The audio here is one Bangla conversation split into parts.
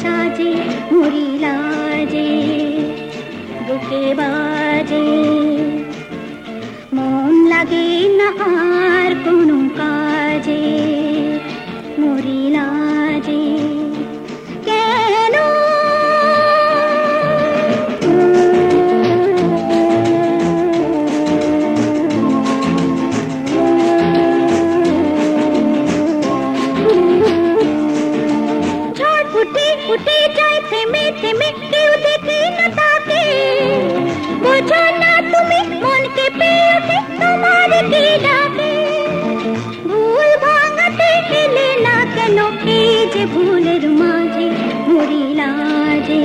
সাজে মরিলাজে বুকে বাজে। ফুটে যায় থেমে থেমে, কেউ দেখে না তাকে। বোঝো না তুমি মনকে পেয়ে তোমার কি ডাকে ভুল ভাঙাতে এলে না কেন এই যে ভুলের মাঝে মরিলাজে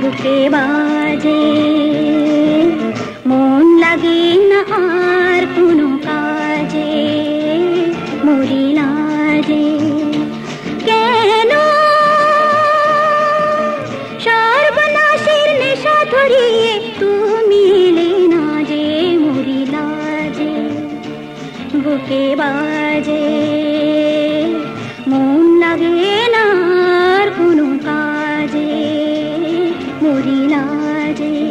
বুকে বাজে। মন লাগে না আর কোনো কাজে মরিলাজে কেন হারিয়ে তুমি না যে মরিলা যে বুকে বাজে। মন লাগে না কোনো কাজে মরিলা যে